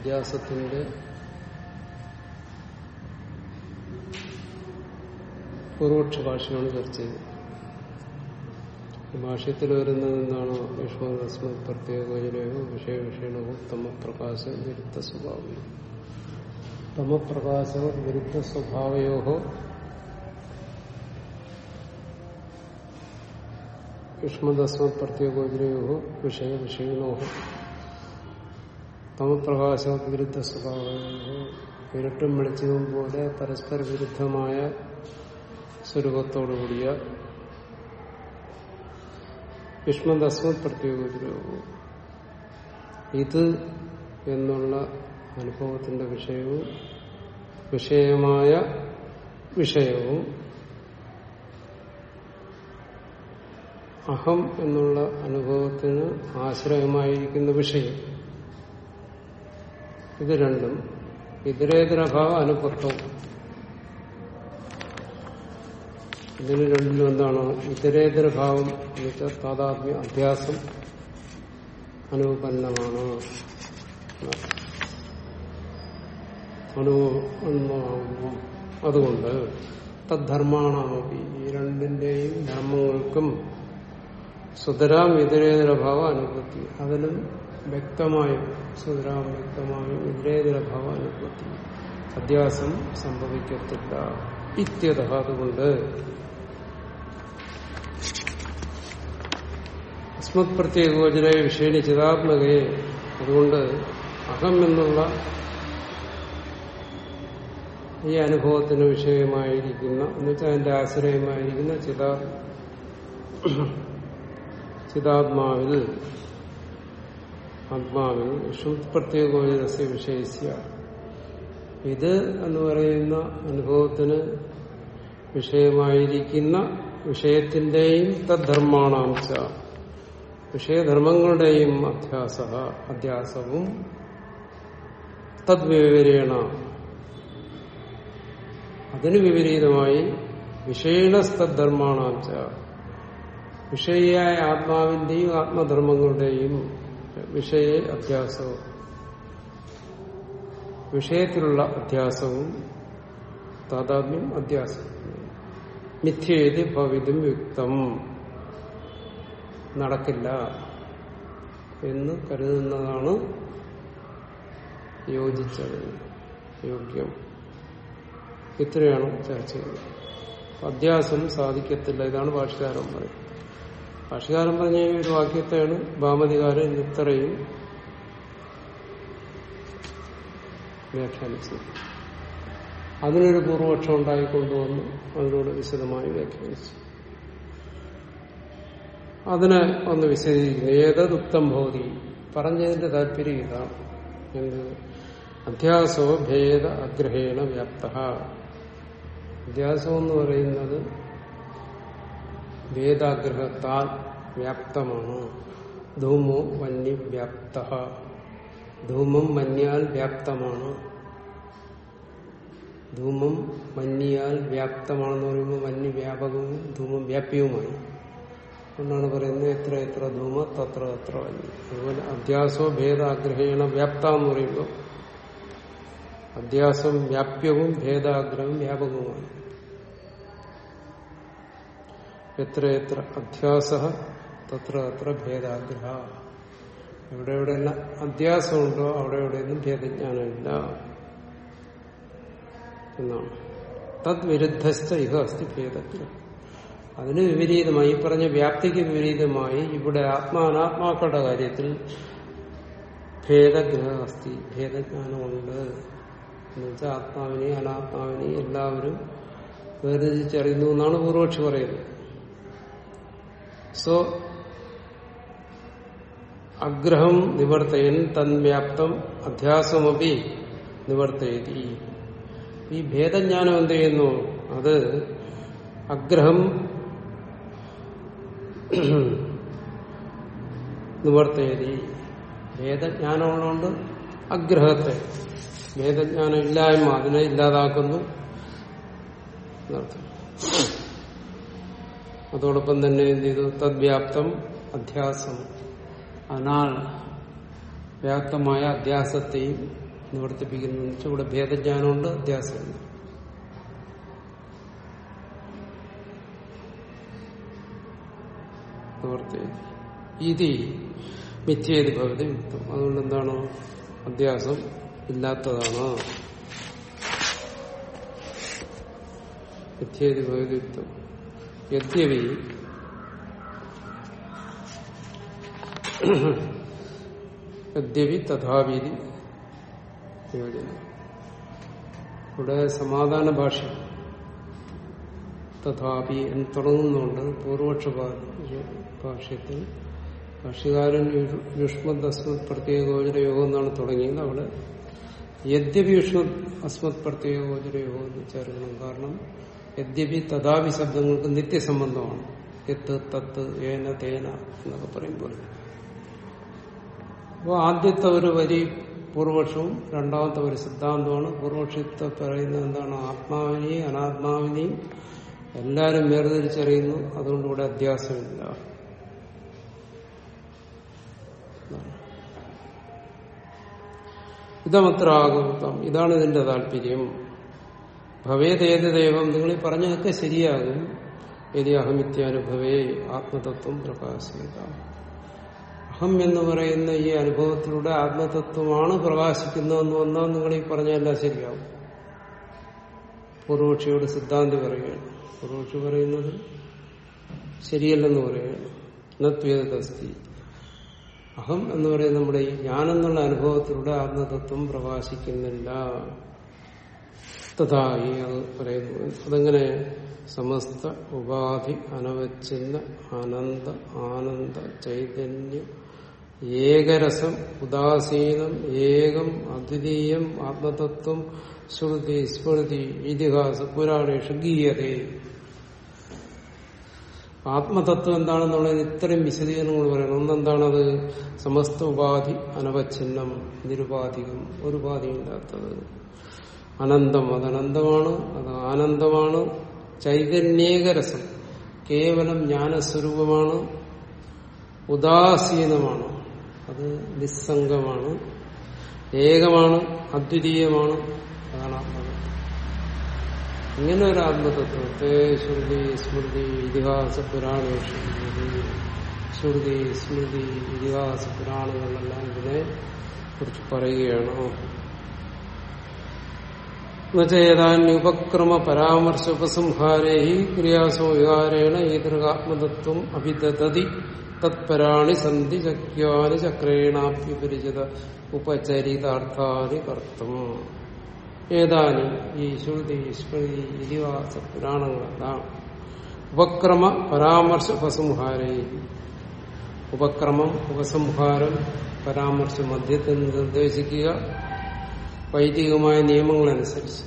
അധ്യാസത്തിന്റെ പൂർവക്ഷ ഭാഷയാണ് ചർച്ച ചെയ്തത്. ഭാഷ്യത്തിൽ വരുന്നത് എന്താണോ വിഷ്ണുസ്മത് പ്രത്യേകോചനയോ വിഷയ വിഷയണവും തമപ്രകാശ വിരുദ്ധ സ്വഭാവയോ തമപ്രകാശ വിരുദ്ധ സ്വഭാവയോ യുഷ്മദസ്മത് പ്രത്യേകോചനയോ വിഷയ വിഷയണോ തമപ്രകാശ വിരുദ്ധ സ്വഭാവയോ ഇരുട്ടും വെളിച്ചവും പോലെ പരസ്പര വിരുദ്ധമായ സ്വരൂപത്തോടുകൂടിയ യുഷ്മദസ്മത് പ്രത്യേക ഇത് എന്നുള്ള അനുഭവത്തിന്റെ വിഷയവും വിഷയമായ വിഷയവും അഹം എന്നുള്ള അനുഭവത്തിന് ആശ്രയമായിരിക്കുന്ന വിഷയം. ഇത് രണ്ടും ഇതരേതരഭാവ അനുപത്വം ഇതിന് രണ്ടിലും എന്താണ്? ഇതരേതര ഭാവം എന്ന് വെച്ചാൽ താതാത്മ്യ അഭ്യാസം അനുപന്നമാണ്. അതുകൊണ്ട് തദ്ധർമാണമപി. ഈ രണ്ടിന്റെയും ധർമ്മങ്ങൾക്കും സുതരാം ഇതരേതര ഭാവ അതിലും വ്യക്തമായും സുതരാം വ്യക്തമായും ഇതരേതര ഭാവ അനുഭൂതി അധ്യാസം സംഭവിക്കത്തില്ല. ഇത്യത അതുകൊണ്ട്. അസ്മത് പ്രത്യേകോചന വിഷയണി ചിതാത്മകയെ അതുകൊണ്ട് അഹം എന്നുള്ള ഈ അനുഭവത്തിന് വിഷയമായിരിക്കുന്ന എന്നുവെച്ചാൽ അതിന്റെ ആശ്രയമായിരിക്കുന്ന ചിതാ ചിതാത്മാവിൽ ആത്മാവിൽ ശ്രുത് പ്രത്യേകോചനസ്യ വിഷയസ്യ ഇത് എന്ന് പറയുന്ന അനുഭവത്തിന് വിഷയമായിരിക്കുന്ന വിഷയത്തിന്റെയും തദ്ധർമാണാംശ വിഷയധർമ്മങ്ങളുടെയും അധ്യാസ അധ്യാസവും തദ്വിവരേണ അതിന് വിപരീതമായി വിഷയണസ്തദ്ധർമാണാംശ വിഷയിയായ ആത്മാവിന്റെയും ആത്മധർമ്മങ്ങളുടെയും വിഷയ അധ്യാസവും വിഷയത്തിലുള്ള അധ്യാസവും താതാത്മ്യം അധ്യാസം മിഥ്യേതി ഭവിതും യുക്തം. നടക്കില്ല എന്ന് കരുതുന്നതാണ് യോജിച്ചത്. യോഗ്യം. ഇത്രയാണ് ചർച്ച ചെയ്യുന്നത് അധ്യാസം സാധിക്കത്തില്ല. ഇതാണ് ഭാഷകാരൻ പറയുന്നത് ഭാഷകാരൻ പറഞ്ഞ ഒരു വാക്യത്തെയാണ് ഭാമതികാരൻ ഇത്രയും വ്യാഖ്യാനിച്ചത്. അതിനൊരു പൂർവപക്ഷം ഉണ്ടായിക്കൊണ്ടുവന്നു അതിനോട് വിശദമായി വ്യാഖ്യാനിച്ചു. അതിനെ ഒന്ന് വിശദീകരിക്കുന്നു. ഏതദുക്തം ഭവതി? പറഞ്ഞതിന്റെ താല്പര്യം ഇതാണ്. എന്ത്? അധ്യാസോ ഭേദ അഗ്രഹേണ വ്യാപ്ത അധ്യാസം എന്ന് പറയുന്നത് ഭേദാഗ്രഹത്താൽ വ്യാപ്തമാണ്. ധൂമോ വന്യ വ്യാപ്ത. ധൂമം മന്യാൽ വ്യാപ്തമാണ്. ധൂമം മന്യാൽ വ്യാപ്തമാണെന്ന് പറയുമ്പോൾ മഞ്ഞ് വ്യാപകവും ധൂമം വ്യാപ്യവുമായി എന്നാണ് പറയുന്നത് എത്ര എത്ര ധൂമ തത്ര തത്ര വന്യ അതുപോലെ അധ്യാസോ ഭേദാഗ്രഹേണ വ്യാപ്ത എന്ന് പറയുമ്പോൾ അധ്യാസം വ്യാപ്യവും ഭേദാഗ്രഹം വ്യാപകവുമാണ്. എത്ര എത്ര അധ്യാസ തത്ര അത്ര ഭേദാഗ്രഹ. എവിടെ എവിടെയെല്ലാം അധ്യാസമുണ്ടോ അവിടെ എവിടെയൊന്നും ഭേദജ്ഞാനമില്ല. എന്നാണ്. തദ്വിരുദ്ധസ്ഥ ഇഹ അസ്ഥി ഭേദഗ്രഹം അതിന് വിപരീതമായി ഈ പറഞ്ഞ വ്യാപ്തിക്ക് വിപരീതമായി ഇവിടെ ആത്മാനാത്മാക്കളുടെ കാര്യത്തിൽ ഭേദഗ്രഹ അസ്ഥി ഭേദജ്ഞാനമുണ്ട്. എന്നുവെച്ചാൽ ആത്മാവിനെ അനാത്മാവിനെ എല്ലാവരും വേർതിരിച്ചറിയുന്നു എന്നാണ് പൂർവക്ഷി പറയുന്നത്. സോ അഗ്രഹം നിവർത്തയൻ തന്വ്യാപ്തം അധ്യാസമപി നിവർത്തയതി. ഈ ഭേദജ്ഞാനം എന്ത് ചെയ്യുന്നു? അത് അഗ്രഹം നിവർത്തയതി. ഭേദജ്ഞാനമുള്ളതുകൊണ്ട് അഗ്രഹത്തെ ഭേദജ്ഞാനം ഇല്ലായ്മ അതിനെ ഇല്ലാതാക്കുന്നു. അതോടൊപ്പം തന്നെ എന്ത് ചെയ്തു? തദ്വ്യാപ്തം അധ്യാസം. അനാൾ വ്യാപ്തമായ അധ്യാസത്തെയും നിവർത്തിപ്പിക്കുന്നു ഇവിടെ ഭേദജ്ഞാനമുണ്ട് അധ്യാസമുണ്ട്. ഇതി മിഥ്യേത് ഭവതി യുക്തം. അതുകൊണ്ട് എന്താണ്? അധ്യാസം ഇല്ലാത്തതാണ്. മിഥ്യേത് ഭവതി യുക്തം. യദ്യപി യദ്യവി തഥാവിധി ഇവിടെ. സമാധാന ഭാഷ തഥാപി എന്ന് തുടങ്ങുന്നുണ്ട് പൂർവക്ഷ ഭാഷയത്തിൽ. ഭാഷകാരൻ യുഷ്മത് അസ്മത് പ്രത്യേക ഗോചര യോഗം എന്നാണ് തുടങ്ങിയത്. അവിടെ യദ്യപി യുഷ്മത് അസ്മത് പ്രത്യേക ഗോചര യോഗം എന്ന് ചേർക്കണം കാരണം യദ്യപി തഥാപി ശബ്ദങ്ങൾക്ക് നിത്യസംബന്ധമാണ്. എത്ത് തത്ത് ഏന തേന എന്നൊക്കെ പറയുമ്പോൾ അപ്പോൾ ആദ്യത്തെ ഒരു വരി പൂർവക്ഷവും രണ്ടാമത്തെ ഒരു സിദ്ധാന്തമാണ്. പൂർവക്ഷത്തെ പറയുന്നത് എന്താണ്? ആത്മാവിനെയും അനാത്മാവിനെയും എല്ലാവരും വേർതിരിച്ചറിയുന്നു. അതുകൊണ്ട് അധ്യാസമില്ല. ഇതമത്ര ഇതാണ് ഇതിന്റെ താല്പര്യം. ഭവേദേത് ദൈവം. നിങ്ങൾ ഈ പറഞ്ഞതൊക്കെ ശരിയാകും. യതി അഹമിത്യാനുഭവേ ആത്മതത്വം പ്രകാശിക്കുക. അഹം എന്ന് പറയുന്ന ഈ അനുഭവത്തിലൂടെ ആത്മതത്വമാണ് പ്രകാശിക്കുന്നതെന്ന് വന്നാൽ നിങ്ങൾ ഈ പറഞ്ഞതെല്ലാം ശരിയാവും. പൂർവക്ഷിയോട് സിദ്ധാന്തി പറയുകയാണ്. പൂർവക്ഷി പറയുന്നത് ശരിയല്ലെന്ന് പറയുകയാണ്. നത്വേദസ്തി അഹം എന്ന് പറയുന്ന നമ്മുടെ ഈ ഞാനെന്നുള്ള അനുഭവത്തിലൂടെ ആത്മതത്വം പ്രകാശിക്കുന്നില്ല. തഥായി അത് പറയുന്നു. അതെങ്ങനെ സമസ്ത ഉപാധി അനവച്ഛിന്ന അനന്ത ആനന്ദ ചൈതന്യ ഏകരസം ഉദാസീനം ഏകം അദ്വിതീയം ആത്മതത്വം ശ്രുതി സ്മൃതി ഇതിഹാസ പുരാണേഷു ഗീയതേ. ആത്മതത്വം എന്താണെന്നുള്ളത് ഇത്രയും വിശദീകരണങ്ങൾ പറയണം. ഒന്നെന്താണത്? സമസ്ത ഉപാധി അനവച്ഛിന്നം. നിരുപാധികം ഒരു ഉപാധിയില്ലാത്തത്. അനന്തം. അത് അനന്തമാണ് അത് ആനന്ദമാണ്. ചൈതന്യേകരസം. കേവലം ജ്ഞാനസ്വരൂപമാണ്. ഉദാസീനമാണ്. അത് നിസ്സംഗമാണ്. ഏകമാണ് അദ്വിതീയമാണ്. അതാണ് ആത്മതത്വം. ഇങ്ങനെ ഒരു ആത്മതത്വത്തെ ശ്രുതി സ്മൃതി ഇതിഹാസ പുരാണേഷു ശ്രുതി. സ്മൃതി ഇതിഹാസ പുരാണങ്ങളിലെല്ലാം ഇതിനെ കുറിച്ച് പറയുകയാണ്. എന്നുവെച്ചാൽ പരാമർശ ഉപസംഹാരേ ക്രിയാസോ വികാരേണ ഈതൃകാത്മതത്വം അഭിദതി തത്പരാണി സന്ധി ചക്യാനി ചക്രേണാഭ്യുപരിചിത ഉപചരിതാർത്ഥാനി കർത്തം ഏതാനും ഈ ശ്രുതി സ്മൃതി ഇതിഹാസ പുരാണങ്ങളെല്ലാം ഉപക്രമ പരാമർശ ഉപസംഹാരേ ഉപക്രമം ഉപസംഹാരം പരാമർശം മധ്യത്തിൽ നിർദ്ദേശിക്കുക. വൈദികമായ നിയമങ്ങളനുസരിച്ച്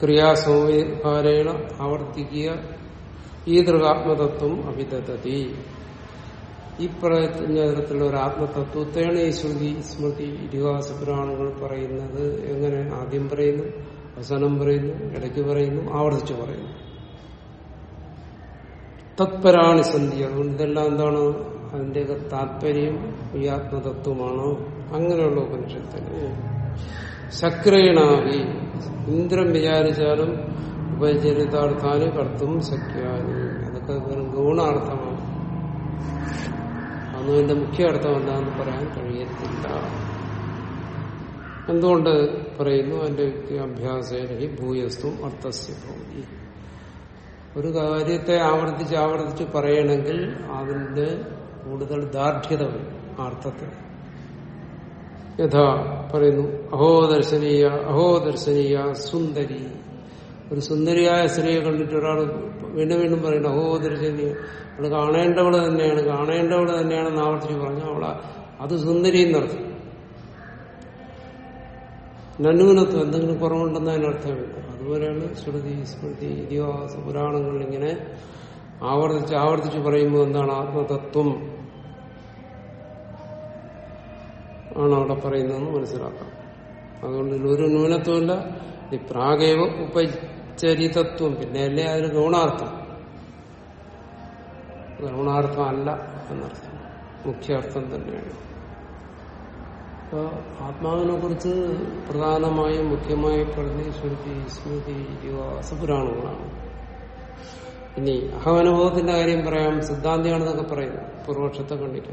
ക്രിയാസംഹാരേണ ആവർത്തിക്കുക. ഈ ദൃഗാത്മതത്വം അഭിതത്തി ഈ പറഞ്ഞ തരത്തിലുള്ള ഒരു ആത്മതത്വത്തെയാണ് ഈ ശ്രുതി സ്മൃതി ഇതിഹാസ പുരാണങ്ങൾ പറയുന്നത്. എങ്ങനെ? ആദ്യം പറയുന്നു അവസാനം പറയുന്നു ഇടയ്ക്ക് പറയുന്നു ആവർത്തിച്ചു പറയുന്നു. തത്പരാണി സന്ധി. അതുകൊണ്ട് ഇതെല്ലാം എന്താണ്? അതിന്റെയൊക്കെ താല്പര്യം ഈ ആത്മതത്വമാണ്. അങ്ങനെയുള്ള ഉപനിഷത്തിന് ശക്രേണാവി ഇന്ദ്രൻ വിചാരിച്ചാലും ഉപചരിതാർത്ഥാന് കർത്തും ശക്യാനി അതൊക്കെ വെറും ഗുണാർത്ഥമാണ്. അതൊന്നും എന്റെ മുഖ്യ അർത്ഥം എന്താണെന്ന് പറയാൻ കഴിയത്തില്ല. എന്തുകൊണ്ട് പറയുന്നു? എന്റെ അഭ്യാസേന ഭൂയസ്തും അർത്ഥസ്യ ഭൂമി ഒരു കാര്യത്തെ ആവർത്തിച്ച് ആവർത്തിച്ച് പറയണമെങ്കിൽ അതിന്റെ കൂടുതൽ ദാർഢ്യത വരും അർത്ഥത്തിൽ യഥാ പറയുന്നു അഹോ ദർശനീയ അഹോ ദർശനീയ സുന്ദരി. ഒരു സുന്ദരിയായ സ്ത്രീയെ കണ്ടിട്ട് ഒരാൾ വീണ്ടും വീണ്ടും പറയുന്നു അഹോ ദർശനീയ. അവൾ കാണേണ്ടവൾ തന്നെയാണ് കാണേണ്ടവൾ തന്നെയാണെന്ന് ആവർത്തിച്ച് പറഞ്ഞു അവള അത് സുന്ദരി എന്നർത്ഥം. നന്നൂനത്വം എന്തെങ്കിലും കുറവുണ്ടെന്ന് അതിനർത്ഥമില്ല അതുപോലെയാണ് ശ്രുതി സ്മൃതി ഇതിഹാസ പുരാണങ്ങൾ ഇങ്ങനെ ആവർത്തിച്ച് ആവർത്തിച്ച് പറയുമ്പോൾ എന്താണ് ആത്മതത്വം? ആണ് അവിടെ പറയുന്നതെന്ന് മനസ്സിലാക്കാം. അതുകൊണ്ട് ഒരു ന്യൂനത്വമില്ല. ഈ പ്രാഗേവ ഉപചരിതത്വം. പിന്നെ അല്ലേ അതിന് ഗൗണാർത്ഥം. ഗൗണാർത്ഥം അല്ല എന്നർത്ഥം. മുഖ്യാർത്ഥം തന്നെയാണ്. അപ്പോൾ ആത്മാവിനെ കുറിച്ച് പ്രധാനമായും മുഖ്യമായി പറഞ്ഞ ശ്രുതി സ്മൃതി ഇതിഹാസ പുരാണങ്ങളാണ്. ഇനി അഹമനുഭവത്തിന്റെ കാര്യം പറയാം. സിദ്ധാന്തിയാണെന്നൊക്കെ പറയുന്നു. പൂർവക്ഷത്തെ കണ്ടിട്ട്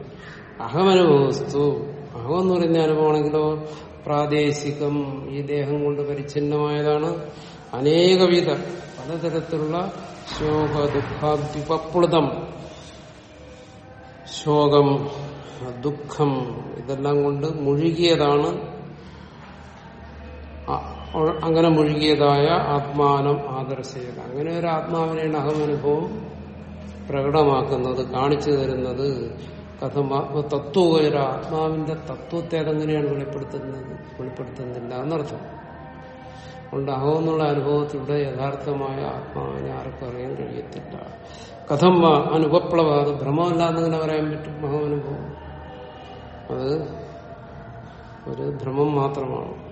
അഹമനുഭവസ്തു അഹം എന്ന് പറയുന്ന അനുഭവമാണെങ്കിലോ പ്രാദേശികം ഈ ദേഹം കൊണ്ട് പരിച്ഛിന്നമായതാണ്. അനേകവിധ പലതരത്തിലുള്ള ശോക ദുഃഖാദ്വിപപ്ലുതം ശോകം ദുഃഖം ഇതെല്ലാം കൊണ്ട് മുഴുകിയതാണ്. അങ്ങനെ മുഴുകിയതായ ആത്മാനം ആദർശയത്. അങ്ങനെ ഒരു ആത്മാവിനെയാണ് അഹമനുഭവം പ്രകടമാക്കുന്നത് കാണിച്ചു തരുന്നത്. കഥം ആത്മതത്വ ആത്മാവിന്റെ തത്വത്തെ അതെങ്ങനെയാണ് വെളിപ്പെടുത്തുന്നത്? വെളിപ്പെടുത്തുന്നില്ല എന്നർത്ഥം. അതുകൊണ്ട് അഹം എന്നുള്ള അനുഭവത്തിലൂടെ യഥാർത്ഥമായ ആത്മാവിനെ ആർക്കും അറിയാൻ കഴിയത്തില്ല. കഥം അനുപപ്ലവ അത് ഭ്രമമല്ലാന്നിങ്ങനെ പറയാൻ പറ്റും. അഹമനുഭവം അത് ഒരു ഭ്രമം മാത്രമാണ്.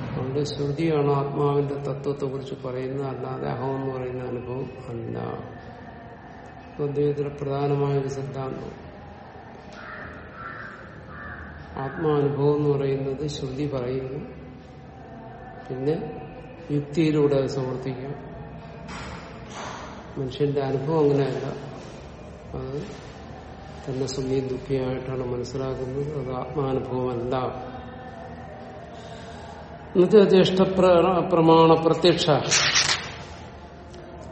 അതുകൊണ്ട് ശ്രുതിയാണ് ആത്മാവിന്റെ തത്വത്തെ കുറിച്ച് പറയുന്നത്. അല്ലാതെ അഹം എന്ന് പറയുന്ന അനുഭവം അല്ല. അദ്ദേഹത്തിലെ പ്രധാനമായ ഒരു സിദ്ധാന്തം. ആത്മാനുഭവം എന്ന് പറയുന്നത് ശ്രുതി പറയുന്നു. പിന്നെ യുക്തിയിലൂടെ അത് സമർത്ഥിക്കും. മനുഷ്യന്റെ അനുഭവം അങ്ങനെയല്ല. അത് തന്നെ സുഖിയും ദുഃഖിയായിട്ടാണ് മനസ്സിലാക്കുന്നത്. അത് ആത്മാനുഭവമല്ല. എന്നിട്ട് ജ്യേഷ്ഠ പ്രമാണ പ്രത്യക്ഷ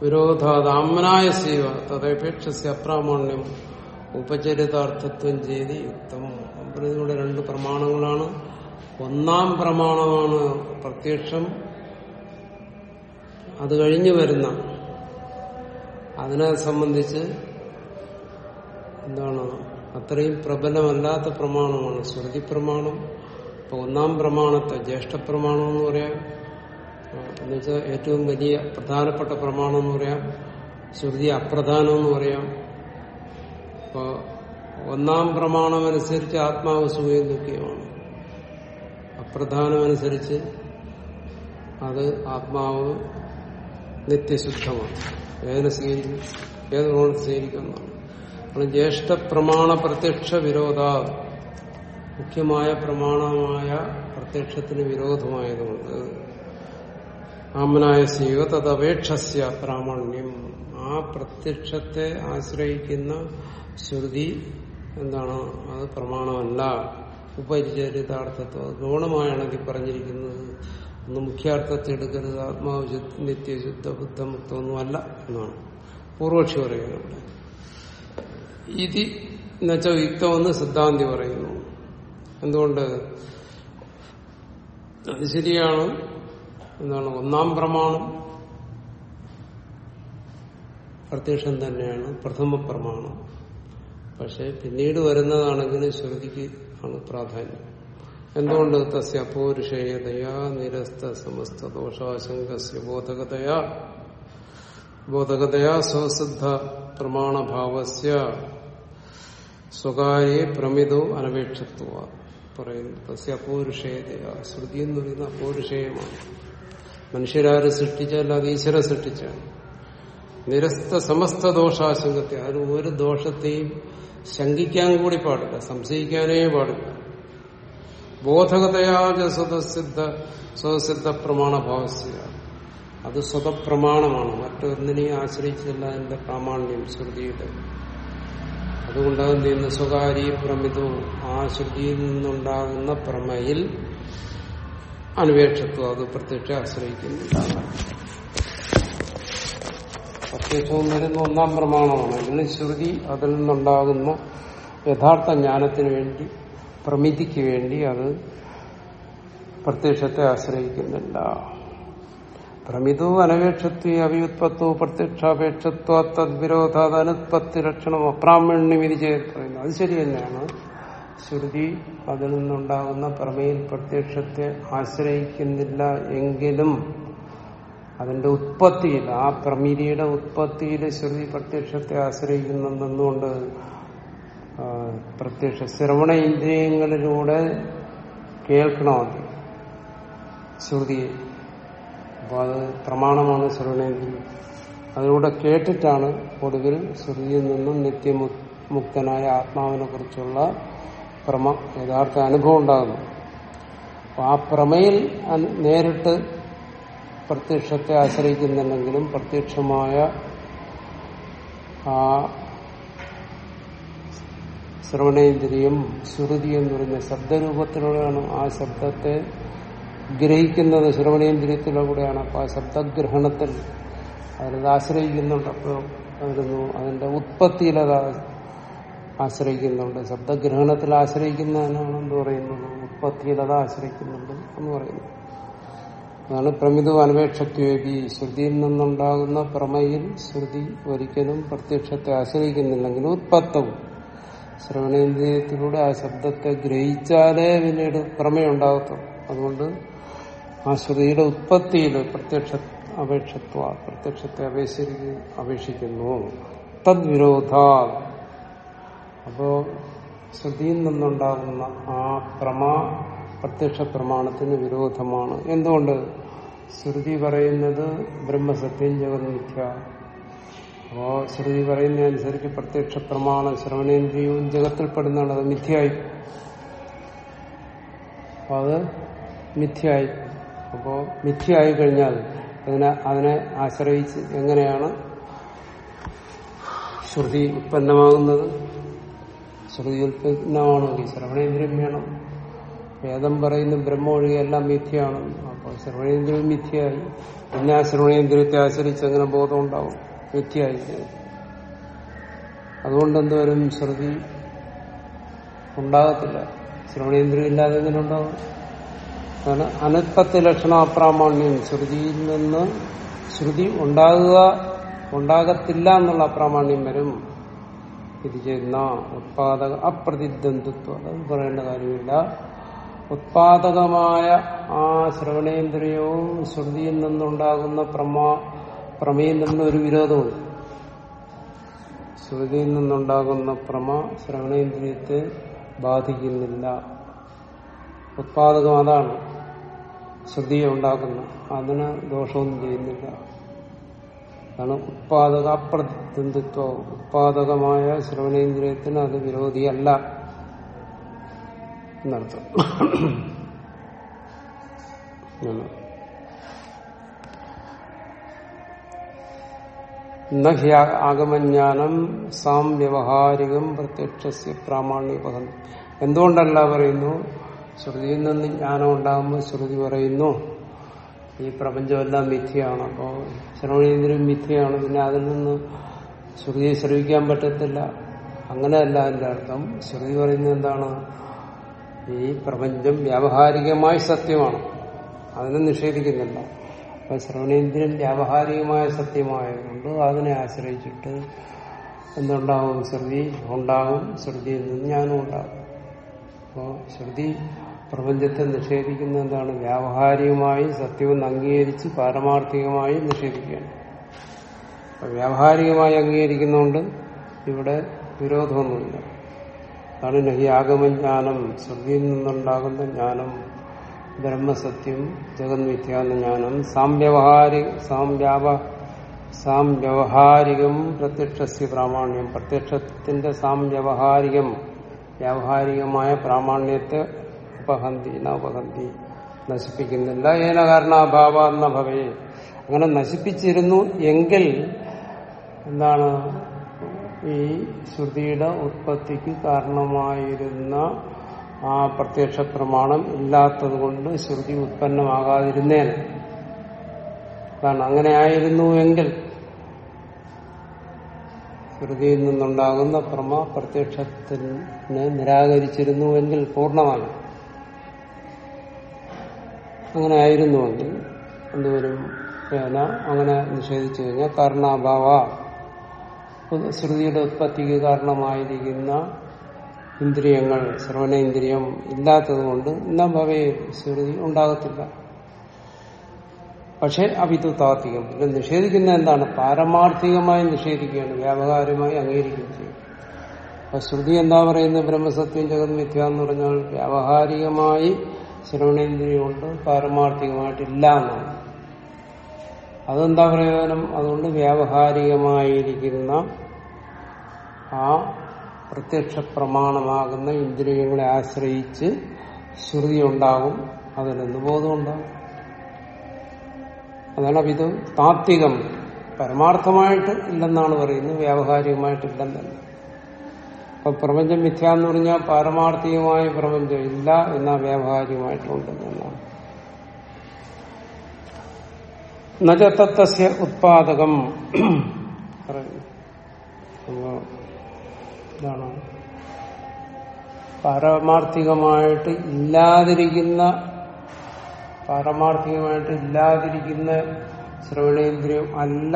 വിരോധാതാമനായ സീവ തദപേക്ഷ അപ്രാമാണ്യം ഉപചരിതാർത്ഥത്വം ചെയ്ത് യുക്തം ഇവിടെ രണ്ട് പ്രമാണങ്ങളാണ്. ഒന്നാം പ്രമാണമാണ് പ്രത്യക്ഷം. അത് കഴിഞ്ഞു വരുന്ന അതിനെ സംബന്ധിച്ച് എന്താണ്? അത്രയും പ്രബലമല്ലാത്ത പ്രമാണമാണ്. ശ്രുതി പ്രമാണം ഇപ്പൊ ഒന്നാം പ്രമാണത്തെ ജ്യേഷ്ഠ പ്രമാണം എന്ന് പറയാം. എന്നുവെച്ചാൽ ഏറ്റവും വലിയ പ്രധാനപ്പെട്ട പ്രമാണം എന്ന് പറയാം ശ്രുതി അപ്രധാനം എന്ന് പറയാം. അപ്പോ ഒന്നാം പ്രമാണമനുസരിച്ച് ആത്മാവ് സുഖയും ദുഃഖിയുമാണ് അപ്രധാനമനുസരിച്ച് അത് ആത്മാവ് നിത്യശുദ്ധമാണ്. ഏതിനെ സ്വീകരിക്കും ഗുണത്തെ സ്വീകരിക്കുന്നതാണ്. അപ്പോൾ ജ്യേഷ്ഠ പ്രമാണ പ്രത്യക്ഷ വിരോധ മുഖ്യമായ പ്രമാണമായ പ്രത്യക്ഷത്തിന് വിരോധമായതുകൊണ്ട് ആമനായ സീവ തദപേക്ഷസ്യ പ്രാമാണ്യം. ആ പ്രത്യക്ഷത്തെ ആശ്രയിക്കുന്ന ശ്രുതി എന്താണ്? അത് പ്രമാണമല്ല. ഉപരിചരിതാർത്ഥത്വം. അത് ഗൗണമായാണെങ്കിൽ പറഞ്ഞിരിക്കുന്നത്. ഒന്ന് മുഖ്യാർത്ഥത്തെ എടുക്കരുത്. ആത്മാവ് ശുദ്ധ- നിത്യശുദ്ധ ബുദ്ധമുക്തമൊന്നും അല്ല എന്നാണ്. പൂർവക്ഷി പറയുന്നുണ്ട് ഇത് എന്നുവെച്ചാൽ യുക്തമെന്ന് സിദ്ധാന്തി പറയുന്നു. എന്തുകൊണ്ട്? അത് ശരിയാണ്. എന്താണ് ഒന്നാം പ്രമാണം. പ്രത്യക്ഷം തന്നെയാണ് പ്രഥമ പ്രമാണം. പക്ഷെ പിന്നീട് വരുന്നതാണെങ്കിൽ ശ്രുതിക്ക് ആണ് പ്രാധാന്യം. എന്തുകൊണ്ട് തസ്യ പൗരുഷേയതയാ നിരസ്ത സമസ്ത ദോഷാശങ്കസ്യ ബോധകതയാ. ബോധകതയാ സ്വസിദ്ധ പ്രമാണഭാവസ്യ. സ്വകാര്യ പ്രമിതോ അനപേക്ഷത്വ. പറയുന്നു തസ്യ അപൗരുഷേയതയാ ശ്രുതി എന്ന് പറയുന്ന അപൗരുഷേയമാണ്. മനുഷ്യരാര് സൃഷ്ടിച്ചല്ല അത് ഈശ്വര സൃഷ്ടിച്ചാണ്. നിരസ്ത സമസ്ത ദോഷാശങ്കത്തെ അതിന് ഒരു ദോഷത്തെയും ശങ്കിക്കാൻ കൂടി പാടില്ല സംശയിക്കാനേ പാടില്ല. ബോധകതയാജ സ്വതസിദ്ധ സ്വതസിദ്ധ പ്രമാണഭാവസ്യ. അത് സ്വതപ്രമാണമാണ് മറ്റൊന്നിനെയും ആശ്രയിച്ചല്ല അതിന്റെ പ്രാമാണ്യം ശ്രുതിയുടെ. അതുകൊണ്ടാകുന്ന സ്വകാര്യ പ്രമിതവും ആ ശ്രുതിയിൽ നിന്നുണ്ടാകുന്ന പ്രമയിൽ അനുപേക്ഷത്വം അത് പ്രത്യക്ഷ ആശ്രയിക്കുന്നില്ല പ്രത്യക്ഷവും വരുന്ന ഒന്നാം പ്രമാണമാണ്. ഇതിന് ശ്രുതി അതിൽ നിന്നുണ്ടാകുന്ന യഥാർത്ഥ ജ്ഞാനത്തിന് വേണ്ടി പ്രമിതിക്ക് വേണ്ടി അത് പ്രത്യക്ഷത്തെ ആശ്രയിക്കുന്നില്ല. പ്രമിതോ അനപേക്ഷത്വ അവിയുത്പത്തോ പ്രത്യക്ഷാപേക്ഷത്വ തദ്വിരോധാത് അനുത്പത്തി ലക്ഷണം അപ്രാമണ്യം ഇത് ചെയ്ത് പറയുന്നു അത് ശരി തന്നെയാണ്. ശ്രുതി അതിൽ നിന്നുണ്ടാകുന്ന പ്രമേയിൽ പ്രത്യക്ഷത്തെ ആശ്രയിക്കുന്നില്ല എങ്കിലും അതിന്റെ ഉത്പത്തിയിൽ ആ പ്രമിതിയുടെ ഉത്പത്തിയിൽ ശ്രുതി പ്രത്യക്ഷത്തെ ആശ്രയിക്കുന്നുണ്ടെന്നുകൊണ്ട് ആ, പ്രത്യക്ഷ ശ്രവണ ഇന്ദ്രിയങ്ങളിലൂടെ കേൾക്കണം ശ്രുതിയെ അപ്പൊ അത് പ്രമാണമാണ് ശ്രവണേന്ദ്രിയം. അതിലൂടെ കേട്ടിട്ടാണ് ഒടുവിൽ ശ്രുതിയിൽ നിന്നും നിത്യമുക്തനായ ആത്മാവിനെ കുറിച്ചുള്ള പ്രമ യഥാർത്ഥ അനുഭവം ഉണ്ടാകുന്നു. അപ്പൊ ആ പ്രമയിൽ നേരിട്ട് പ്രത്യക്ഷത്തെ ആശ്രയിക്കുന്നുണ്ടെങ്കിലും പ്രത്യക്ഷമായ ആ ശ്രവണേന്ദ്രിയം ശ്രുതി എന്ന് പറയുന്ന ശബ്ദരൂപത്തിലൂടെയാണ് ആ ശബ്ദത്തെ ഗ്രഹിക്കുന്നത്. ശ്രവണേന്ദ്രിയത്തിലൂടെയാണ് അപ്പൊ ആ ശബ്ദഗ്രഹണത്തിൽ അതിലത് ആശ്രയിക്കുന്നുണ്ട്. അപ്പോൾ അതിന്റെ ഉത്പത്തിയിൽ അത് ആശ്രയിക്കുന്നുണ്ട് ശബ്ദഗ്രഹണത്തിൽ ആശ്രയിക്കുന്നതിനാണ് എന്ത് പറയുന്നത് ഉത്പത്തിയിൽ അത് ആശ്രയിക്കുന്നുണ്ട് എന്ന് പറയുന്നു. അതാണ് പ്രമിതു അനപേക്ഷത്വേപി ശ്രുതിയിൽ നിന്നുണ്ടാകുന്ന പ്രമയിൽ ശ്രുതി ഒരിക്കലും പ്രത്യക്ഷത്തെ ആശ്രയിക്കുന്നില്ലെങ്കിൽ ഉത്പത്തവും. ശ്രവണേന്ദ്രിയത്തിലൂടെ ആ ശബ്ദത്തെ ഗ്രഹിച്ചാലേ പിന്നീട് പ്രമയുണ്ടാകത്തുള്ളൂ. അതുകൊണ്ട് ആ ശ്രുതിയുടെ ഉത്പത്തിയിൽ പ്രത്യക്ഷ അപേക്ഷത്വ പ്രത്യക്ഷത്തെ അപേക്ഷിക്ക് അപേക്ഷിക്കുന്നു. തദ്വിരോധ അപ്പോ ശ്രുതിയിൽ നിന്നുണ്ടാകുന്ന ആ പ്രമാ പ്രത്യക്ഷ പ്രമാണത്തിന് വിരോധമാണ്. എന്തുകൊണ്ട്? ശ്രുതി പറയുന്നത് ബ്രഹ്മസത്യം ജഗന്മിഥ്യ അപ്പോ ശ്രുതി പറയുന്നതനുസരിച്ച് പ്രത്യക്ഷ പ്രമാണം ശ്രവണേന്ദ്രിയവും ജഗത്തിൽപ്പെടുന്നതാണ്. അത് മിഥ്യായി അത് മിഥ്യായി അപ്പോ മിഥ്യയായി കഴിഞ്ഞാൽ അതിനെ അതിനെ ആശ്രയിച്ച് എങ്ങനെയാണ് ശ്രുതി ഉത്പന്നമാകുന്നത്? ശ്രുതി ഈ ശ്രവണേന്ദ്രിയം വേണം. വേദം പറയുന്ന ബ്രഹ്മ ഒഴികെ എല്ലാം മിഥ്യയാണ്. അപ്പോൾ ശ്രവണേന്ദ്രിയം മിഥ്യയായി. പിന്നെ ആ ശ്രവണേന്ദ്രിയത്തെ ആശ്രയിച്ച് അങ്ങനെ ബോധം ഉണ്ടാവും. മിഥ്യയായി. അതുകൊണ്ട് എന്തുവരും ശ്രുതി ഉണ്ടാകത്തില്ല. ശ്രവണേന്ദ്രിയം ഇല്ലാതെ എങ്ങനെ ഉണ്ടാവും? അതാണ് അനുത്പത്തി ലക്ഷണാപ്രാമാണ്യം ശ്രുതിയിൽ നിന്ന് ശ്രുതി ഉണ്ടാകുക ഉണ്ടാകത്തില്ല എന്നുള്ള അപ്രാമാണ്യം വരും. ഇത് ചെയ്യുന്ന ഉത്പാദക അപ്രതിദ്വന്ദ്വത്വം അത് പറയേണ്ട കാര്യമില്ല. ഉത്പാദകമായ ആ ശ്രവണേന്ദ്രിയവും ശ്രുതിയിൽ നിന്നുണ്ടാകുന്ന പ്രമാ പ്രമേയം തമ്മിൽ ഒരു വിരോധമുണ്ട്. ശ്രുതിയിൽ നിന്നുണ്ടാകുന്ന പ്രമ ശ്രവണേന്ദ്രിയത്തെ ബാധിക്കുന്നില്ല. ഉത്പാദകം അതാണ് ശ്രുതിയെ ഉണ്ടാക്കുന്ന അതിന് ദോഷമൊന്നും ചെയ്യുന്നില്ല. അതാണ് ഉത്പാദക അപ്രതിദ്വന്ദ്വത്വം ഉത്പാദകമായ ശ്രവണേന്ദ്രിയത്തിന് അത് വിരോധിയല്ല എന്നർത്ഥം. ആണ്. ന ഹി ആ- ആഗമജ്ഞാനം സാം വ്യവഹാരികം പ്രത്യക്ഷ പ്രാമാണ്യപകം എന്തുകൊണ്ടല്ല പറയുന്നു? ശ്രുതിയിൽ നിന്ന് ജ്ഞാനം ഉണ്ടാകുമ്പോൾ ശ്രുതി പറയുന്നു. ഈ പ്രപഞ്ചമെല്ലാം മിഥ്യയാണ്. അപ്പോൾ ശ്രവണേന്ദ്രിയം മിഥ്യയാണ്. പിന്നെ അതിൽ നിന്ന് ശ്രുതിയെ ശ്രവിക്കാൻ പറ്റത്തില്ല. അങ്ങനെയല്ല അതിന്റെ അർത്ഥം. ശ്രുതി പറയുന്നത് എന്താണ്? ഈ പ്രപഞ്ചം വ്യാവഹാരികമായി സത്യമാണ്. അതിനെ നിഷേധിക്കുന്നില്ല. അപ്പൊ ശ്രവണേന്ദ്രിയം വ്യാവഹാരികമായ സത്യമായതുകൊണ്ട് അതിനെ ആശ്രയിച്ചിട്ട് എന്തുണ്ടാവും? ശ്രുതി ഉണ്ടാകും ശ്രുതിയിൽ നിന്ന് ഞാനും ഉണ്ടാകും അപ്പോൾ ശ്രുതി പ്രപഞ്ചത്തെ നിഷേധിക്കുന്ന എന്താണ്? വ്യാവഹാരികമായി സത്യവും അംഗീകരിച്ച് പാരമാർത്ഥികമായി നിഷേധിക്കുകയാണ്. വ്യാവഹാരികമായി അംഗീകരിക്കുന്നതുകൊണ്ട് ഇവിടെ വിരോധമൊന്നുമില്ല. അതാണ് നഹി ആഗമജ്ഞാനം ശ്രുതിയിൽ നിന്നുണ്ടാകുന്ന ജ്ഞാനം ബ്രഹ്മസത്യം ജഗന്മിഥ്യ എന്ന ജ്ഞാനം. സാംവ്യവഹാരി സാംവ്യാപ സാംവ്യവഹാരികം പ്രത്യക്ഷസ്യ പ്രാമാണ്യം. പ്രത്യക്ഷത്തിന്റെ സാംവ്യവഹാരികം വ്യാവഹാരികമായ പ്രാമാണ്യത്തെ ഉപഹന്തി നഹന്തി നശിപ്പിക്കുന്നില്ല ഏന കാരണാഭാവ എന്ന ഭവേ. അങ്ങനെ നശിപ്പിച്ചിരുന്നു എങ്കിൽ എന്താണ്? ഈ ശ്രുതിയുടെ ഉത്പത്തിക്ക് കാരണമായിരുന്ന ആ പ്രത്യക്ഷ പ്രമാണം ഇല്ലാത്തത് കൊണ്ട് ശ്രുതി ഉത്പന്നമാകാതിരുന്നേൻ കാരണം അങ്ങനെ ആയിരുന്നു എങ്കിൽ ശ്രുതിയിൽ നിന്നുണ്ടാകുന്ന പ്രമ പ്രത്യക്ഷത്തിനെ നിരാകരിച്ചിരുന്നുവെങ്കിൽ പൂർണമായി അങ്ങനെ ആയിരുന്നുവെങ്കിൽ എന്തുവരും പേന അങ്ങനെ നിഷേധിച്ചു കഴിഞ്ഞാൽ കാരണാഭാവ ശ്രുതിയുടെ ഉത്പത്തിക്ക് കാരണമായിരിക്കുന്ന ഇന്ദ്രിയങ്ങൾ ശ്രവണേന്ദ്രിയം ഇല്ലാത്തതുകൊണ്ട് എന്നാ ഭവേ ശ്രുതി ഉണ്ടാകത്തില്ല. പക്ഷെ അവിതു താത്വികം പിന്നെ നിഷേധിക്കുന്ന എന്താണ്? പാരമാർത്ഥികമായി നിഷേധിക്കുകയാണ്. വ്യാപകാരമായി അംഗീകരിക്കുകയും ചെയ്യും. അപ്പൊ ശ്രുതി എന്താ പറയുന്നത്? ബ്രഹ്മസത്യം ജഗത് മിഥ്യ എന്ന് പറഞ്ഞാൽ വ്യാവഹാരികമായി ശ്രവണേന്ദ്രിയമുണ്ട് പാരമാർത്ഥികമായിട്ടില്ല എന്നാണ് അതെന്താ പ്രയോജനം? അതുകൊണ്ട് വ്യാവഹാരികമായിരിക്കുന്ന ആ പ്രത്യക്ഷ പ്രമാണമാകുന്ന ഇന്ദ്രിയങ്ങളെ ആശ്രയിച്ച് ശ്രുതി ഉണ്ടാകും അതിൽ നിന്ന് ബോധമുണ്ടാകും അതാണ് ഇത് താത്വികം. പരമാർത്ഥമായിട്ട് ഇല്ലെന്നാണ് പറയുന്നത് വ്യാവഹാരികമായിട്ടില്ലെന്നല്ല. അപ്പൊ പ്രപഞ്ചം മിഥ്യ എന്ന് പറഞ്ഞാൽ പാരമാർത്ഥികമായ പ്രപഞ്ചം ഇല്ല എന്നാൽ വ്യാവഹാരികമായിട്ടുണ്ടെന്നാണ് നജതത്വസ്യ ഉത്പാദകം. ഇതാണ്. പാരമാർത്ഥികമായിട്ട് ഇല്ലാതിരിക്കുന്ന പാരമാർത്ഥികമായിട്ട് ഇല്ലാതിരിക്കുന്ന ശ്രവണേന്ദ്രിയം അല്ല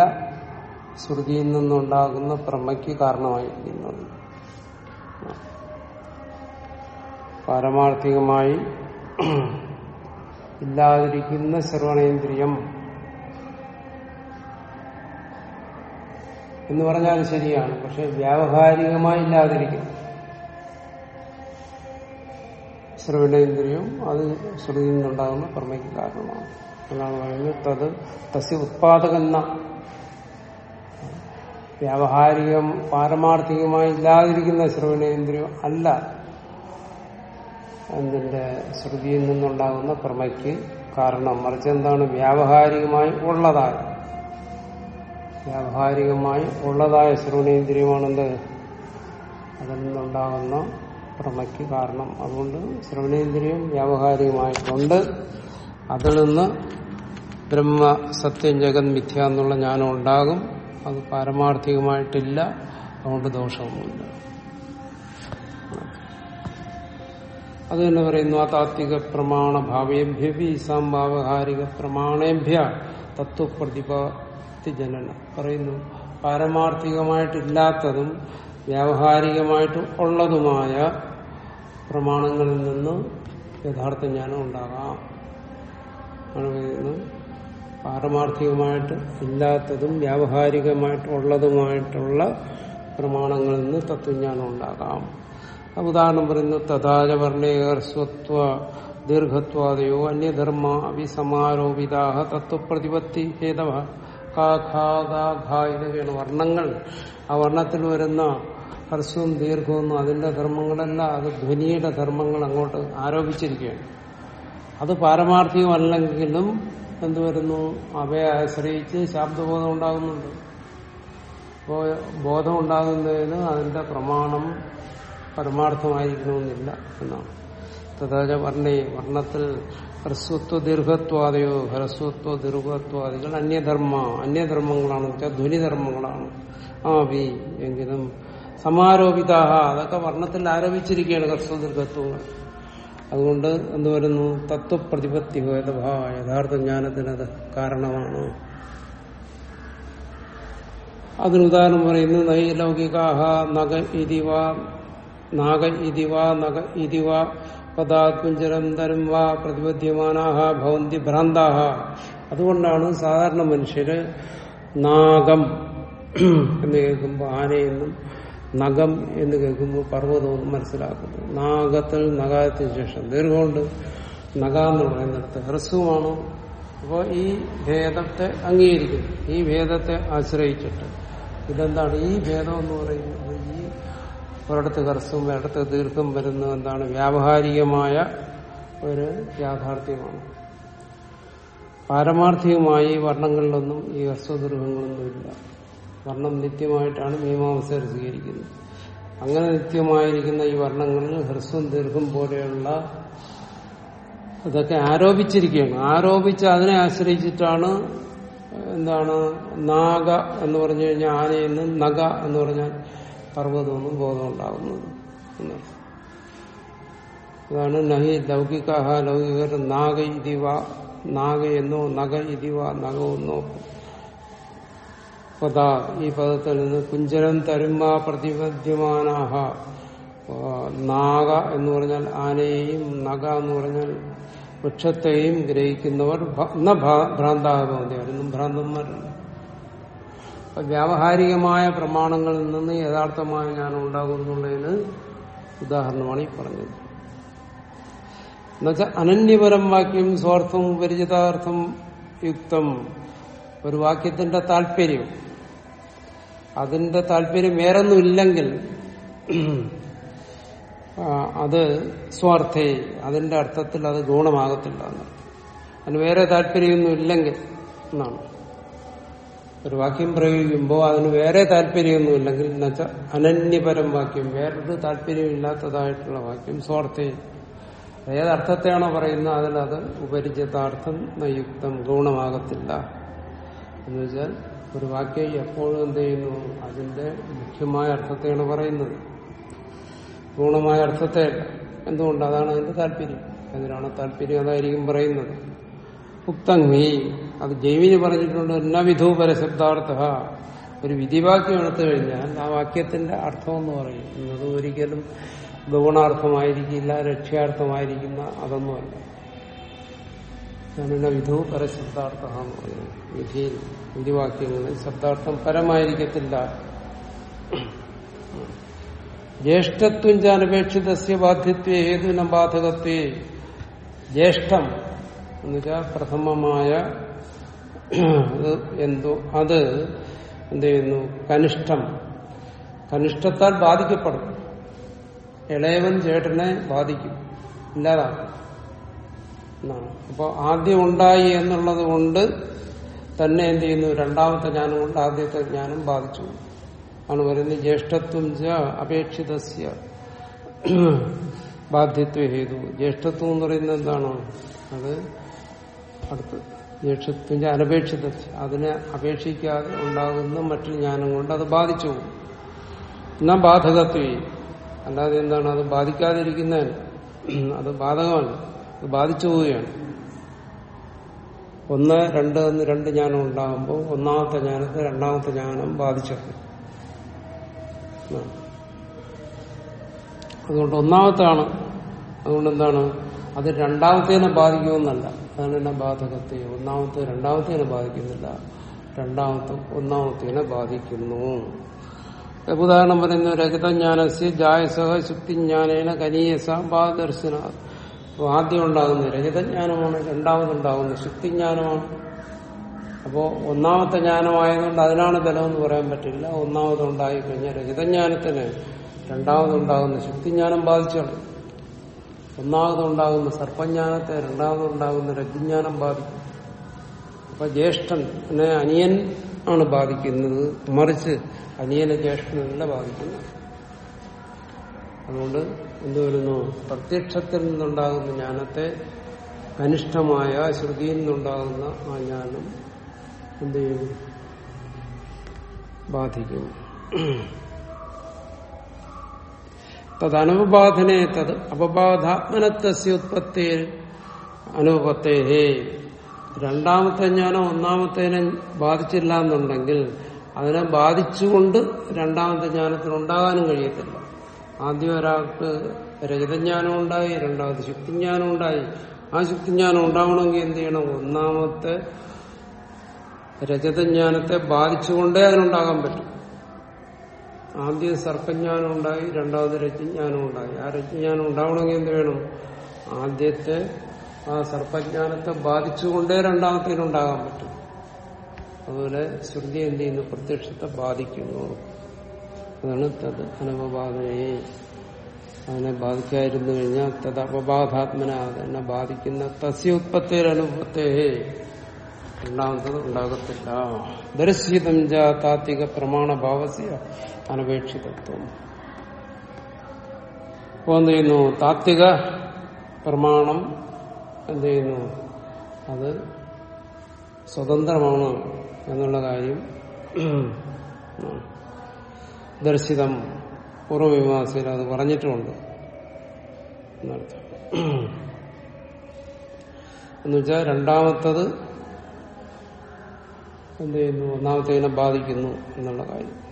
ശ്രുതിയിൽ നിന്നുണ്ടാകുന്ന പ്രമയ്ക്ക് കാരണമായിരിക്കുന്നത്. പാരമാർത്ഥികമായി ഇല്ലാതിരിക്കുന്ന ശ്രവണേന്ദ്രിയം എന്ന് പറഞ്ഞാൽ ശരിയാണ് പക്ഷെ വ്യാവഹാരികമായി ഇല്ലാതിരിക്കും ശ്രവണേന്ദ്രിയം അത് ശ്രുതിയിൽ നിന്നുണ്ടാകുന്ന പ്രമയ്ക്ക് കാരണമാണ്. എന്നാണ് പറയുന്നത് തത് തസ്യ ഉത്പാദകെന്ന. വ്യാവഹാരികം പാരമാർത്ഥികമായി ഇല്ലാതിരിക്കുന്ന ശ്രവണേന്ദ്രിയം അല്ല. എന്തിന്റെ ശ്രുതിയിൽ നിന്നുണ്ടാകുന്ന പ്രമയ്ക്ക് കാരണം. മറിച്ച് എന്താണ്? വ്യാവഹാരികമായി ഉള്ളതായ വ്യാവഹാരികമായി ഉള്ളതായ ശ്രവണേന്ദ്രിയമാണെന്ത്? അതിൽ നിന്നുണ്ടാകുന്ന പ്രമയ്ക്ക് കാരണം. അതുകൊണ്ട് ശ്രവണേന്ദ്രിയം വ്യാവഹാരികമായിട്ടുണ്ട്. അതിൽ നിന്ന് ബ്രഹ്മ സത്യം ജഗൻ മിഥ്യ എന്നുള്ള ജ്ഞാനം ഉണ്ടാകും. അത് പാരമാർത്ഥികമായിട്ടില്ല. അതുകൊണ്ട് ദോഷമൊന്നുമില്ല. അത് തന്നെ പറയുന്നു ആ താത്വിക പ്രമാണ ഭാവേഭ്യപി സാംഭാവഹാരിക പ്രമാണേഭ്യ തത്വപ്രതിപാത്തി ജനനം പറയുന്നു. പാരമാർത്ഥികമായിട്ടില്ലാത്തതും വ്യാവഹാരികമായിട്ട് ഉള്ളതുമായ പ്രമാണങ്ങളിൽ നിന്ന് യഥാർത്ഥ ജ്ഞാനം ഉണ്ടാകാം. പറയുന്നത്. പാരമാർത്ഥികമായിട്ട് ഇല്ലാത്തതും വ്യാവഹാരികമായിട്ട് ഉള്ളതുമായിട്ടുള്ള പ്രമാണങ്ങളിൽ നിന്ന് തത്വജ്ഞാനം ഉണ്ടാകാം. ഉദാഹരണം പറയുന്നു തഥാച വർണേകർസ്വത്വ ദീർഘത്വാദയോ അന്യധർമ്മ അഭിസമാരോപിതാഹ തത്വപ്രതിപത്തി ഹേതവ ഇതൊക്കെയാണ് വർണങ്ങൾ. ആ വർണത്തിൽ വരുന്ന ഹർസവും ദീർഘവും അതിന്റെ ധർമ്മങ്ങളല്ല അത് ധ്വനിയുടെ ധർമ്മങ്ങൾ അങ്ങോട്ട് ആരോപിച്ചിരിക്കുകയാണ്. അത് പാരമാർത്ഥികമല്ലെങ്കിലും എന്തുവരുന്നു അവയെ ആശ്രയിച്ച് ശാബ്ദബോധം ഉണ്ടാകുന്നുണ്ട്. അപ്പോൾ ബോധം ഉണ്ടാകുന്നതിന് അതിന്റെ പ്രമാണം പരമാർത്ഥമായിരിക്കണമെന്നില്ല എന്നാണ്. തഥാച വർണേ വർണത്തിൽ ഹ്രസ്വത്വ ദീർഘത്വാദയോ ഹ്രസ്വത്വ ദീർഘത്വാദികൾ അന്യധർമ്മ അന്യധർമ്മങ്ങളാണ് വെച്ചാൽ ധ്വനിധർമ്മങ്ങളാണ്. ആ വി എങ്കിലും സമാരോപിതാഹ അതൊക്കെ വർണത്തിൽ ആരോപിച്ചിരിക്കുകയാണ് ഹ്രസ്വ ദീർഘത്വങ്ങൾ. അതുകൊണ്ട് എന്ത് വരുന്നു? തത്വപ്രതിപത്തി ഹേതഭ യഥാർത്ഥ ജ്ഞാനത്തിനത് കാരണമാണ്. അതിനുദാഹരണം പറയുന്നു നൈലൗകികാഹ നഗ ഇതിവ നാഗ ഇതിവ നഗ ഇതിവ വാ പ്രതിപദ്യമാനാഹ ഭവന്തി അതുകൊണ്ടാണ് സാധാരണ മനുഷ്യര് നാഗം എന്ന് കേൾക്കുമ്പോൾ ആനയെന്നും നഗം എന്ന് കേൾക്കുമ്പോൾ പർവതമെന്നും മനസ്സിലാക്കുന്നു. നാഗത്തിൽ നഗാത്തിന് ശേഷം ദീർഘമുണ്ട്. നഗ എന്ന് പറയുന്നിടത്ത് ഹ്രസ്വമാണ്. അപ്പോൾ ഈ ഭേദത്തെ അംഗീകരിക്കുന്നു. ഈ ഭേദത്തെ ആശ്രയിച്ചിട്ട്. ഇതെന്താണ്? ഈ ഭേദം എന്ന് പറയുന്നത് ഒരിടത്ത് ഹ്രസ്വം ഒരിടത്ത് ദീർഘം വരുന്നത് എന്താണ് വ്യാവഹാരികമായ ഒരു യാഥാർത്ഥ്യമാണ്. പാരമാർത്ഥികമായി വർണങ്ങളിലൊന്നും ഈ ഹ്രസ്വദീർഘങ്ങളൊന്നുമില്ല. വർണം നിത്യമായിട്ടാണ് മീമാംസകർ സ്വീകരിക്കുന്നത് അങ്ങനെ നിത്യമായിരിക്കുന്ന ഈ വർണങ്ങളിൽ ഹ്രസ്വം ദീർഘം പോലെയുള്ള ഇതൊക്കെ ആരോപിച്ചിരിക്കുകയാണ്. ആരോപിച്ച് അതിനെ ആശ്രയിച്ചിട്ടാണ് എന്താണ് നാഗ എന്ന് പറഞ്ഞു കഴിഞ്ഞാൽ ആനയെന്നും നഗ എന്ന് പറഞ്ഞാൽ പർവതമെന്നും ബോധമുണ്ടാകുന്നത് എന്നർത്ഥം അതാണ് നഹി ലൗകികാഹ ലൗകികർ നാഗ ഇതിവ നാഗ എന്നോ നഗ ഇതിവ നഗമെന്നോ പദ. ഈ പദത്തിൽ നിന്ന് കുഞ്ചരം തരുമ പ്രതിപദ്യമാനാഹ. നാഗ എന്ന് പറഞ്ഞാൽ ആനയെയും നഗ എന്ന് പറഞ്ഞാൽ വൃക്ഷത്തെയും ഗ്രഹിക്കുന്നവർ ഭ്രാന്താകുമതി അവരൊന്നും ഭ്രാന്തന്മാരല്ല. അപ്പൊ വ്യാവഹാരികമായ പ്രമാണങ്ങളിൽ നിന്ന് യഥാർത്ഥമായ ജ്ഞാനം ഉണ്ടാകുന്നുള്ളതിന് ഉദാഹരണമാണ് ഈ പറഞ്ഞത്. എന്നുവെച്ചാൽ അനന്യപരം വാക്യം സ്വാർത്ഥം പരിചിതാർത്ഥം യുക്തം ഒരു വാക്യത്തിന്റെ താല്പര്യം. അതിന്റെ താല്പര്യം വേറൊന്നുമില്ലെങ്കിൽ അത് സ്വാർത്ഥേ അതിന്റെ അർത്ഥത്തിൽ അത് ഗുണമാകത്തില്ല അതിന് വേറെ താല്പര്യമൊന്നും ഇല്ലെങ്കിൽ എന്നാണ്. ഒരു വാക്യം പ്രയോഗിക്കുമ്പോൾ അതിന് വേറെ താല്പര്യമൊന്നുമില്ലെങ്കിൽ എന്നുവെച്ചാൽ അനന്യപരം വാക്യം വേറൊരു താല്പര്യമില്ലാത്തതായിട്ടുള്ള വാക്യം സ്വാർത്ഥേ. ഏതർത്ഥത്തെയാണോ പറയുന്നത് അതിലത് ഉപരിചിതാർത്ഥം നയുക്തം ഗൗണമാകത്തില്ല. എന്നുവെച്ചാൽ ഒരു വാക്യം എപ്പോഴും എന്ത് ചെയ്യുന്നു? അതിന്റെ മുഖ്യമായ അർത്ഥത്തെയാണ് പറയുന്നത്. ഗുണമായ അർത്ഥത്തെ എന്തുകൊണ്ട്? അതാണ് അതിന്റെ താല്പര്യം. എന്തിനാണ് താല്പര്യം അതായിരിക്കും പറയുന്നത്? ഉക്തങ്ങി അത് ജൈവിന് പറഞ്ഞിട്ടുണ്ട് നവിധൂ വിധു പരശബ്ദാർത്ഥ ഒരു വിധിവാക്യം എടുത്തു കഴിഞ്ഞാൽ ആ വാക്യത്തിന്റെ അർത്ഥം എന്ന് പറയും. എന്നത് ഒരിക്കലും ഗുണാർത്ഥമായിരിക്കില്ല രക്ഷ്യാർത്ഥമായിരിക്കുന്ന അതൊന്നുമല്ല. അതിനുള്ള വിധു പരശബ്ദാർത്ഥ എന്ന് പറയുന്നത് വിധിയിൽ വിധിവാക്യങ്ങളിൽ ശബ്ദാർത്ഥം പരമായിരിക്കത്തില്ല. ജ്യേഷ്ഠത്വം ചാനപേക്ഷിത ബാധ്യത്വ ഹേതുന ബാധകത്വേ. ജ്യേഷ്ഠം എന്നുവെച്ചാൽ പ്രഥമമായ അത് എന്തോ അത് എന്ത് ചെയ്യുന്നു? കനിഷ്ഠം. കനിഷ്ഠത്താൽ ബാധിക്കപ്പെടും. ഇളയവൻ ചേട്ടനെ ബാധിക്കും. ഇല്ലാതാക്കും. എന്നാണ്. അപ്പോൾ ആദ്യം ഉണ്ടായി എന്നുള്ളത് കൊണ്ട് തന്നെ എന്ത് ചെയ്യുന്നു? രണ്ടാമത്തെ ജ്ഞാനം കൊണ്ട് ആദ്യത്തെ ജ്ഞാനം ബാധിച്ചു. ആണ് പറയുന്നത് ജ്യേഷ്ഠത്വം അപേക്ഷിതസ്യ. ബാധ്യത്വ ഹേതു ജ്യേഷ്ഠത്വം എന്ന് പറയുന്നത് എന്താണോ? അത് അടുത്ത് ച അനപേക്ഷിത അതിനെ അപേക്ഷിക്കാതെ ഉണ്ടാകുന്ന മറ്റൊരു ജ്ഞാനം കൊണ്ട് അത് ബാധിച്ചു പോകും. എന്നാ ബാധകത്വേ? അല്ലാതെ എന്താണ് അത് ബാധിക്കാതിരിക്കുന്നതിന് അത് ബാധകമാണ് അത് ബാധിച്ചു പോവുകയാണ്. ഒന്ന് രണ്ട് എന്ന് രണ്ട് ജ്ഞാനം ഉണ്ടാകുമ്പോൾ ഒന്നാമത്തെ ജ്ഞാനത്തെ രണ്ടാമത്തെ ജ്ഞാനം ബാധിച്ചത് അതുകൊണ്ട് ഒന്നാമത്താണ് അതുകൊണ്ട് എന്താണ്? അത് രണ്ടാമത്തേനെ ബാധിക്കുമെന്നല്ല. അതാണ് ബാധകത്തെ ഒന്നാമത്തെ രണ്ടാമത്തേനെ ബാധിക്കുന്നില്ല. രണ്ടാമത്തെ ഒന്നാമത്തേനെ ബാധിക്കുന്നു. ഉദാഹരണം പറയുന്നു രജതജ്ഞാനസ്യ ജായസഹ ശുക്തിജ്ഞാനേന കനീയസ ബാദർശന ആദ്യം ഉണ്ടാകുന്നത് രജതജ്ഞാനമാണ് രണ്ടാമതുണ്ടാകുന്നത് ശുക്തിജ്ഞാനമാണ്. അപ്പോ ഒന്നാമത്തെ ജ്ഞാനമായതുകൊണ്ട് അതിനാണ് ബലമെന്ന് പറയാൻ പറ്റില്ല. ഒന്നാമതുണ്ടായി കഴിഞ്ഞാൽ രജതജ്ഞാനത്തിന് രണ്ടാമതുണ്ടാകുന്ന ശുക്തിജ്ഞാനം ബാധിച്ചാണ്. ഒന്നാമതുണ്ടാകുന്ന സർപ്പജ്ഞാനത്തെ രണ്ടാമതുണ്ടാകുന്ന രജ്ഞാനം ബാധിക്കും. അപ്പൊ ജ്യേഷ്ഠനെ അനിയൻ ആണ് ബാധിക്കുന്നത്. മറിച്ച് അനിയനെ ജ്യേഷ്ഠനല്ല ബാധിക്കുന്നത്. അതുകൊണ്ട് എന്തുവരുന്നു പ്രത്യക്ഷത്തിൽ നിന്നുണ്ടാകുന്ന ജ്ഞാനത്തെ കനിഷ്ഠമായ ശ്രുതിയിൽ നിന്നുണ്ടാകുന്ന ആ ജ്ഞാനം എന്ത് ചെയ്യും? ബാധിക്കും. തദനുപബാധനെ തത് അപബാധാത്മനത്വസ്യ ഉത്പത്തി രണ്ടാമത്തെ ജ്ഞാനം ഒന്നാമത്തേനെ ബാധിച്ചില്ല എന്നുണ്ടെങ്കിൽ അതിനെ ബാധിച്ചുകൊണ്ട് രണ്ടാമത്തെ ജ്ഞാനത്തിന് ഉണ്ടാകാനും കഴിയത്തില്ല. ആദ്യം ഒരാൾക്ക് രജതജ്ഞാനം ഉണ്ടായി രണ്ടാമത് ശുക്തിജ്ഞാനം ഉണ്ടായി. ആ ശുക്തിജ്ഞാനം ഉണ്ടാവണമെങ്കിൽ എന്ത് ചെയ്യണം? ഒന്നാമത്തെ രജതജ്ഞാനത്തെ ബാധിച്ചുകൊണ്ടേ അതിനുണ്ടാകാൻ പറ്റും. ആദ്യം സർപ്പജ്ഞാനം ഉണ്ടായി രണ്ടാമത് രജ്ഞാനം ഉണ്ടായി ആ രജ്ഞാനം ഉണ്ടാവണമെങ്കിൽ എന്ത് വേണം? ആദ്യത്തെ ആ സർപ്പജ്ഞാനത്തെ ബാധിച്ചുകൊണ്ടേ രണ്ടാമത്തേനുണ്ടാകാൻ പറ്റും. അതുപോലെ ശ്രുതി എന്ത് ചെയ്യുന്നു? പ്രത്യക്ഷത്തെ ബാധിക്കുന്നു. അതാണ് തത് അനപബാധയെ അതിനെ ബാധിക്കാതിരുന്നു കഴിഞ്ഞാൽ തത് അപബാധാത്മന അതിനെ ബാധിക്കുന്ന തസ്യ ഉത്പത്തിരനുപത്തേ. രണ്ടാമത്തത് ഉണ്ടാകത്തില്ല. ദർശിതം ജാത്താത്വിക പ്രമാണ പ്രമാണഭാവസ്യ അനപേക്ഷിതത്വം. ഇപ്പൊ എന്ത് ചെയ്യുന്നു? താത്വിക പ്രമാണം എന്ത് ചെയ്യുന്നു? അത് സ്വതന്ത്രമാണ് എന്നുള്ള കാര്യം ദർശിതം പൂർവമീമാസയിൽ അത് പറഞ്ഞിട്ടുമുണ്ട് എന്നർത്ഥം. എന്നുവെച്ചാൽ രണ്ടാമത്തത് എന്ത് ചെയ്യുന്നു? ഒന്നാമത്തേനെ ബാധിക്കുന്നു എന്നുള്ള കാര്യം.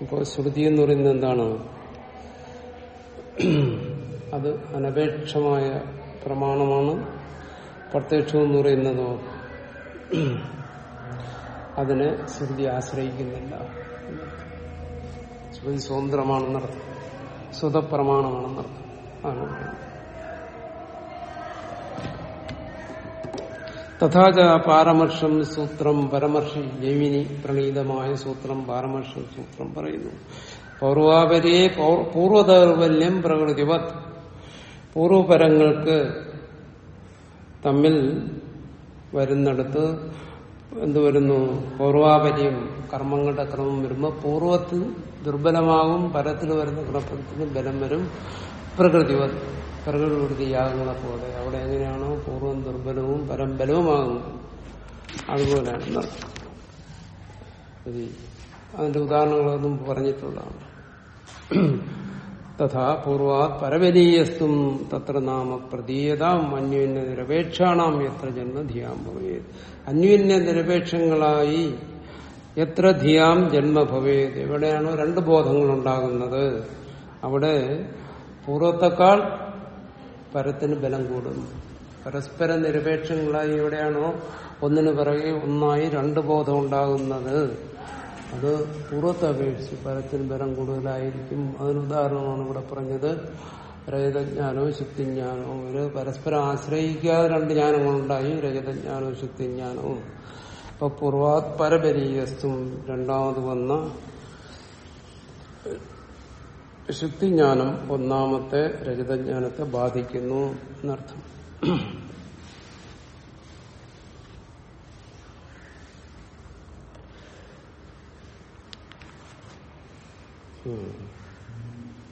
ഇപ്പോൾ ശ്രുതി എന്ന് പറയുന്നത് എന്താണ്? അത് അനപേക്ഷമായ പ്രമാണമാണ്. പ്രത്യക്ഷം എന്ന് പറയുന്നതോ അതിനെ ശ്രുതി ആശ്രയിക്കുന്നില്ല. ശ്രുതി സ്വതന്ത്രമാണെന്നർത്ഥം സ്വതപ്രമാണമാണെന്നർത്ഥം തഥാച പാരമർഷം സൂത്രം പരമർഷി ജൈമിനി പ്രണീതമായ സൂത്രം പാരമർഷം സൂത്രം പറയുന്നു. പൗർവാപരിയെ പൂർവദൗർബല്യം പ്രകൃതിവത്. പൂർവപരങ്ങൾക്ക് തമ്മിൽ വരുന്നിടത്ത് എന്ത് വരുന്നു? പൂർവാപര്യം കർമ്മങ്ങളുടെ ക്രമം വരുമ്പോൾ പൂർവത്തിൽ ദുർബലമാകും പരത്തിൽ വരുന്ന ക്രമത്തിന് ബലം വരും. പ്രകൃതി പ്രകൃതി യാഗങ്ങളെ പോലെ. അവിടെ എങ്ങനെയാണോ പൂർവം ദുർബലവും പരം ബലവുമാകുന്നത് അതുപോലെയാണ് അതിന്റെ ഉദാഹരണങ്ങളൊന്നും പറഞ്ഞിട്ടുള്ളതാണ്. തഥാ പൂർവാത് പരവലീയസ്തും തത്ര നാമ പ്രതീയതാം അന്യോന്യ നിരപേക്ഷാണാം എത്ര ജന്മ ധിയാം ഭവേത്. അന്യോന്യ നിരപേക്ഷങ്ങളായി എത്ര ധിയാം ജന്മ ഭവേത്. എവിടെയാണോ രണ്ട് ബോധങ്ങൾ ഉണ്ടാകുന്നത് അവിടെ പൂർവത്തെക്കാൾ പരത്തിന് ബലം കൂടും. പരസ്പര നിരപേക്ഷങ്ങളായി എവിടെയാണോ ഒന്നിനു പിറകെ ഒന്നായി രണ്ട് ബോധം ഉണ്ടാകുന്നത്. അത് പൂർവത്തെ അപേക്ഷിച്ച് പരത്തിന് ബലം കൂടുതലായിരിക്കും. അതിനുദാഹരണമാണ് ഇവിടെ പറഞ്ഞത്. രഹിതജ്ഞാനോ ശുദ്ധിജ്ഞാനോ ഒരു പരസ്പരം ആശ്രയിക്കാതെ രണ്ട് ജ്ഞാനങ്ങളുണ്ടായി. രജതജ്ഞാനവും ശുദ്ധിജ്ഞാനവും അപ്പൊ പൂർവാത് പരപരീയസ്തും രണ്ടാമത് വന്ന ശുദ്ധിജ്ഞാനം ഒന്നാമത്തെ രഹിതജ്ഞാനത്തെ ബാധിക്കുന്നു എന്നർത്ഥം. ഉം.